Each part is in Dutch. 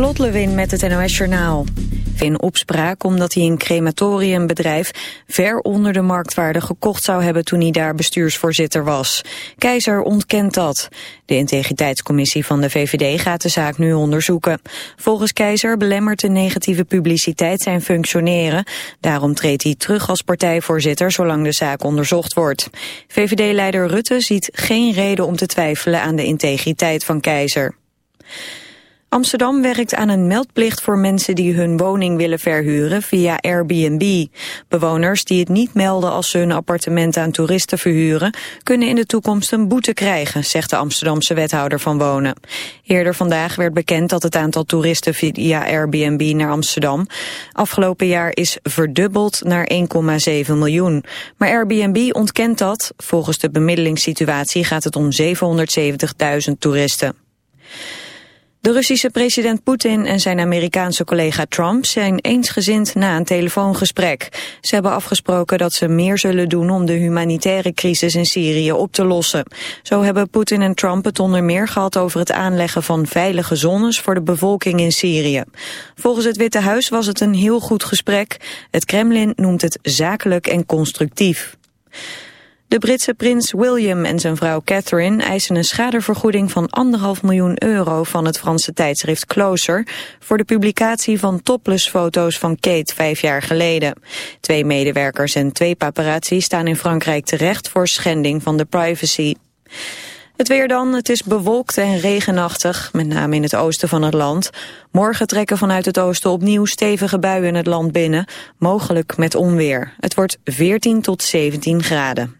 Lot Lewin met het NOS Journaal. In opspraak omdat hij een crematoriumbedrijf ver onder de marktwaarde gekocht zou hebben toen hij daar bestuursvoorzitter was. Keizer ontkent dat. De integriteitscommissie van de VVD gaat de zaak nu onderzoeken. Volgens Keizer belemmert de negatieve publiciteit zijn functioneren. Daarom treedt hij terug als partijvoorzitter zolang de zaak onderzocht wordt. VVD-leider Rutte ziet geen reden om te twijfelen aan de integriteit van Keizer. Amsterdam werkt aan een meldplicht voor mensen die hun woning willen verhuren via Airbnb. Bewoners die het niet melden als ze hun appartement aan toeristen verhuren, kunnen in de toekomst een boete krijgen, zegt de Amsterdamse wethouder van Wonen. Eerder vandaag werd bekend dat het aantal toeristen via Airbnb naar Amsterdam afgelopen jaar is verdubbeld naar 1,7 miljoen. Maar Airbnb ontkent dat. Volgens de bemiddelingssituatie gaat het om 770.000 toeristen. De Russische president Poetin en zijn Amerikaanse collega Trump zijn eensgezind na een telefoongesprek. Ze hebben afgesproken dat ze meer zullen doen om de humanitaire crisis in Syrië op te lossen. Zo hebben Poetin en Trump het onder meer gehad over het aanleggen van veilige zones voor de bevolking in Syrië. Volgens het Witte Huis was het een heel goed gesprek. Het Kremlin noemt het zakelijk en constructief. De Britse prins William en zijn vrouw Catherine eisen een schadevergoeding van anderhalf miljoen euro van het Franse tijdschrift Closer voor de publicatie van topless-foto's van Kate vijf jaar geleden. Twee medewerkers en twee paparazzi staan in Frankrijk terecht voor schending van de privacy. Het weer dan, het is bewolkt en regenachtig, met name in het oosten van het land. Morgen trekken vanuit het oosten opnieuw stevige buien het land binnen, mogelijk met onweer. Het wordt 14 tot 17 graden.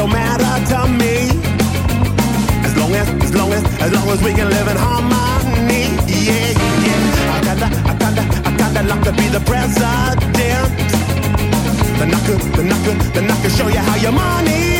don't matter to me. As long as, as long as, as long as we can live in harmony. Yeah, yeah. I kinda, I kinda, I kinda like to be the president. Then I could, then I could, then I could show you how your money.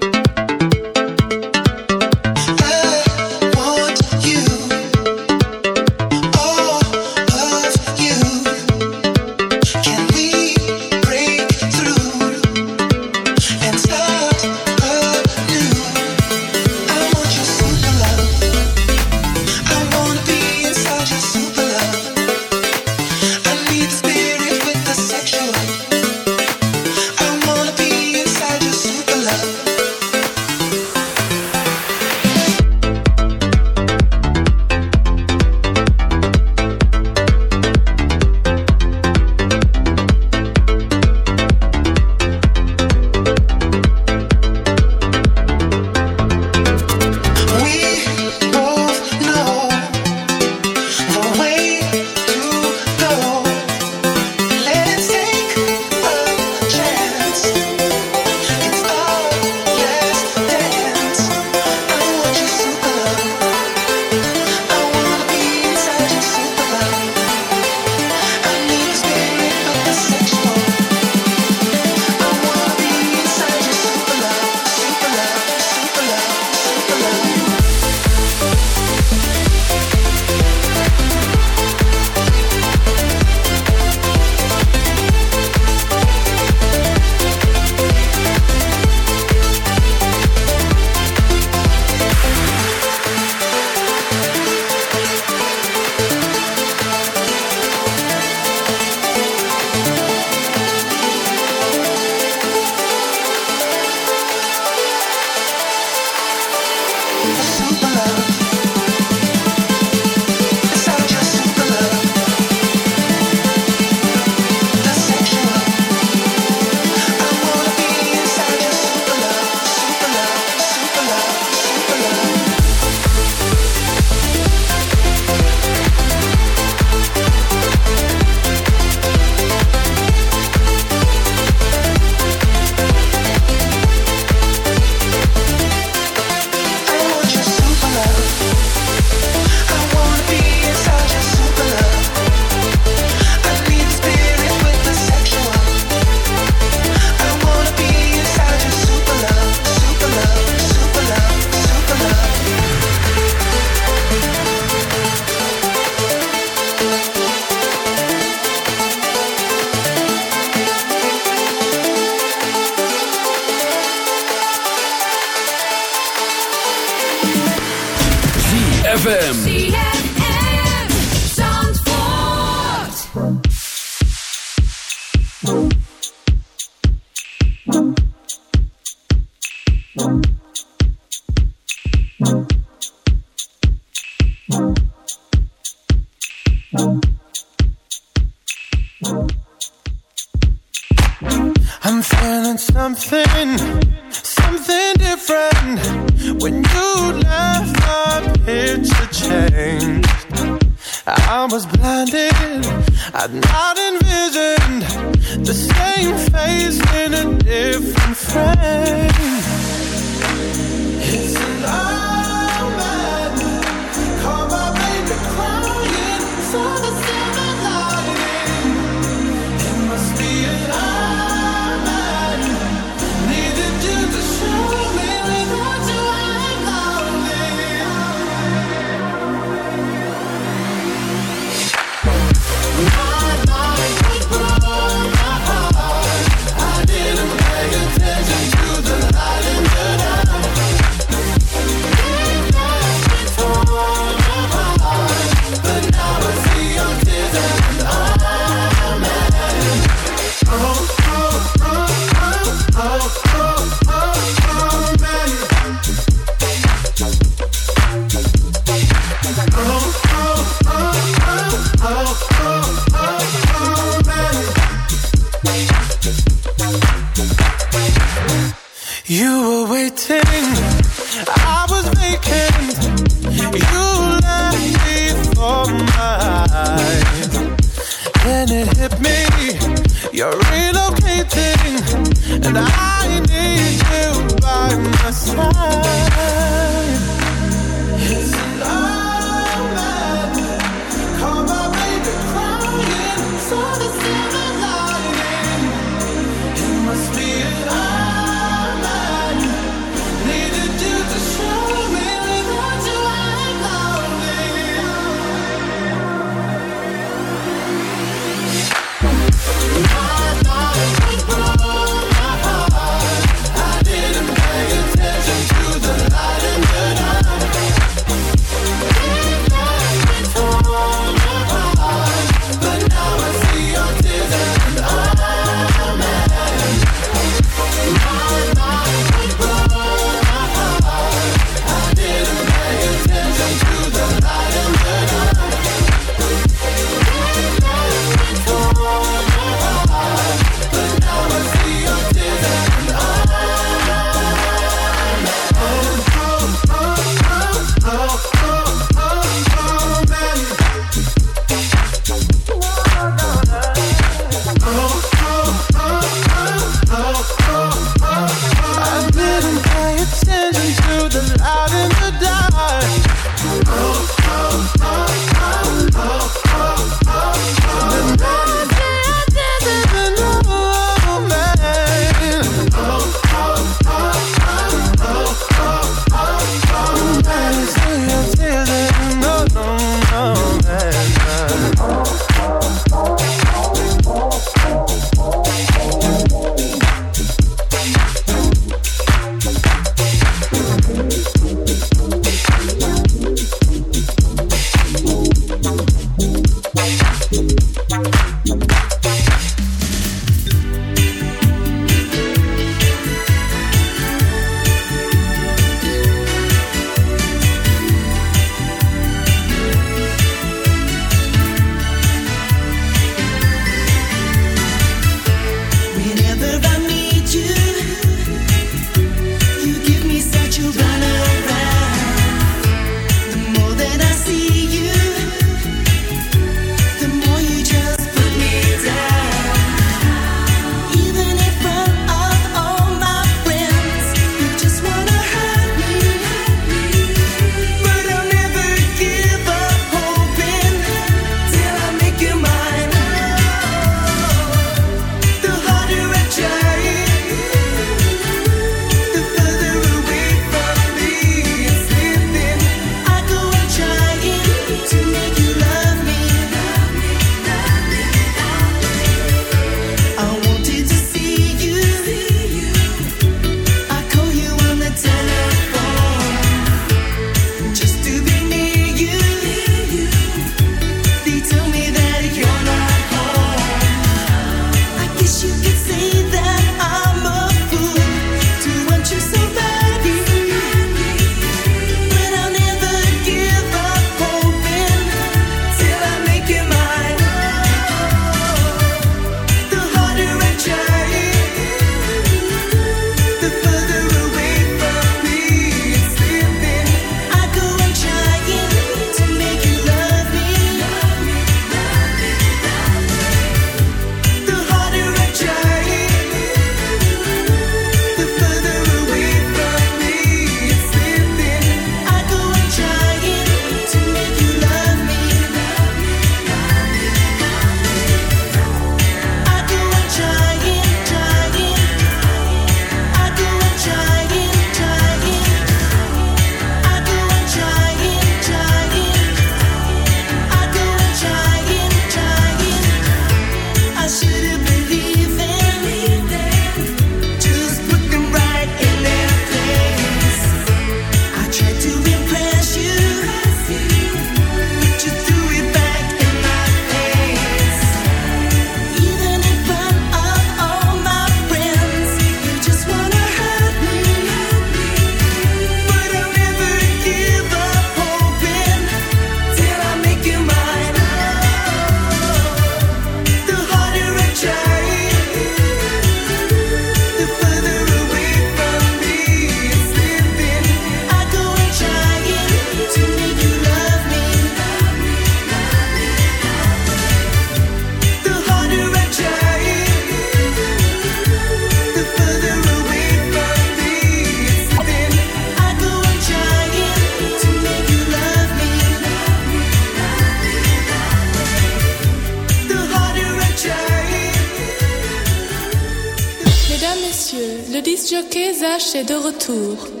Zach est de retour.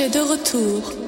Est de retour.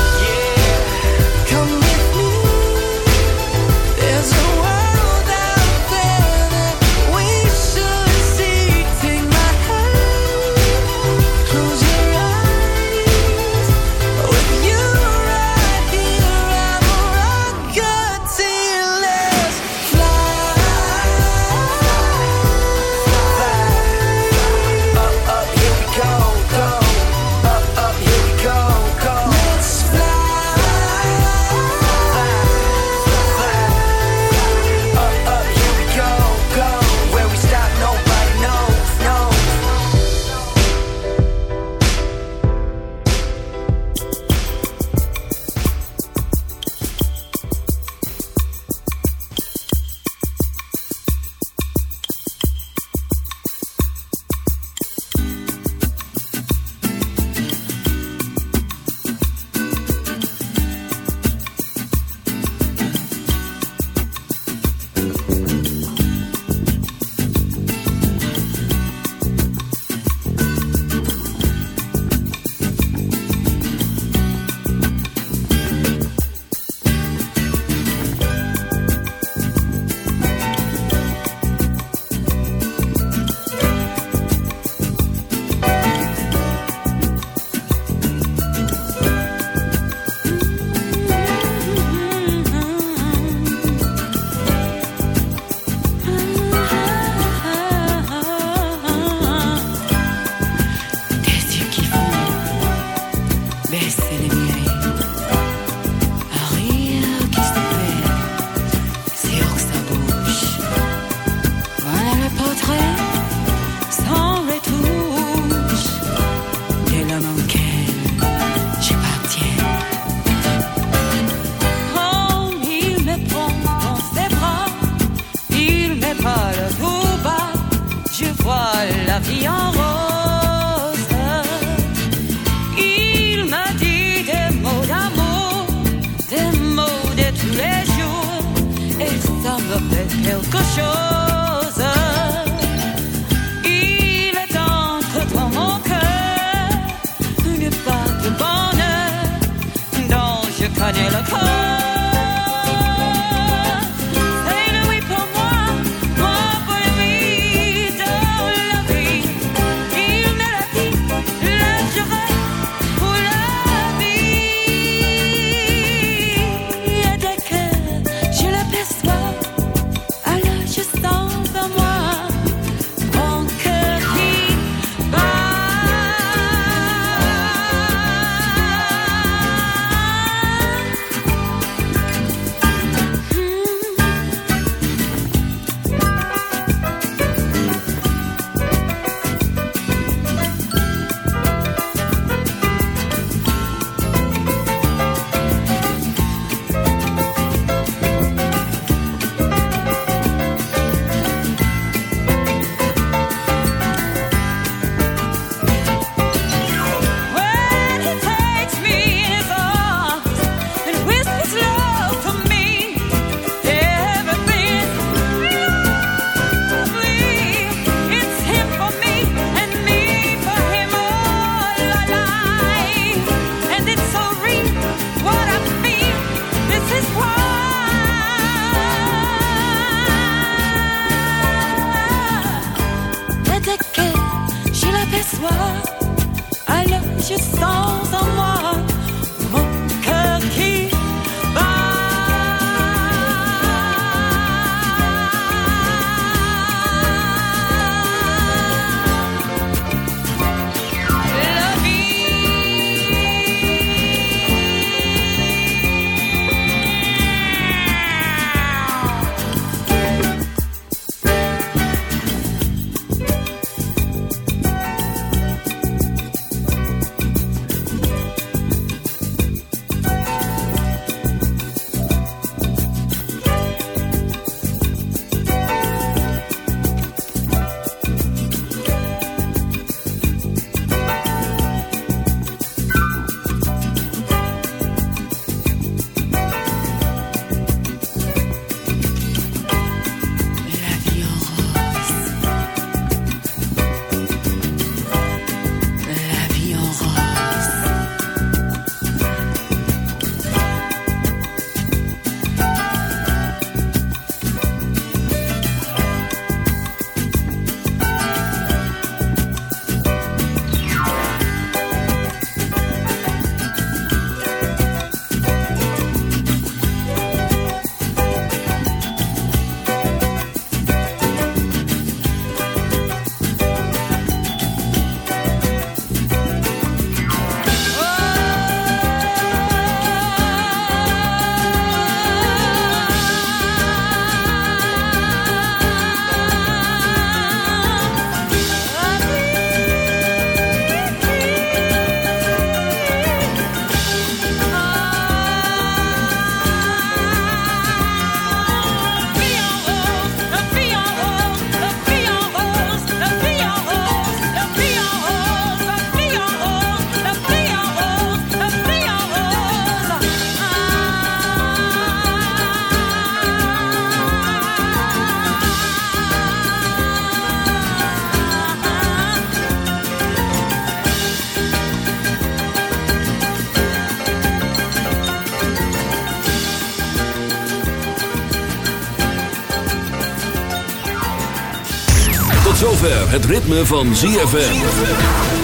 ritme van ZFM.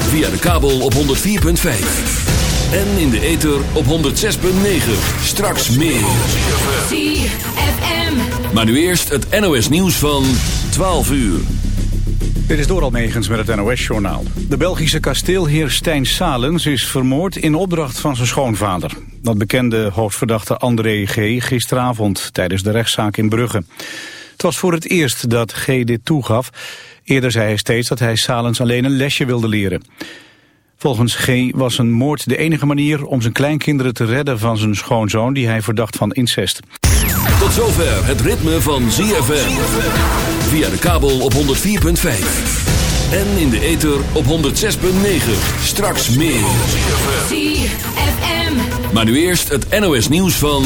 Via de kabel op 104.5. En in de ether op 106.9. Straks meer. ZFM. Maar nu eerst het NOS nieuws van 12 uur. Dit is Doral Megens met het NOS-journaal. De Belgische kasteelheer Stijn Salens is vermoord in opdracht van zijn schoonvader. Dat bekende hoofdverdachte André G. gisteravond tijdens de rechtszaak in Brugge. Het was voor het eerst dat G. dit toegaf. Eerder zei hij steeds dat hij Salens alleen een lesje wilde leren. Volgens G. was een moord de enige manier om zijn kleinkinderen te redden van zijn schoonzoon... die hij verdacht van incest. Tot zover het ritme van ZFM. Via de kabel op 104.5. En in de ether op 106.9. Straks meer. ZFM. Maar nu eerst het NOS nieuws van...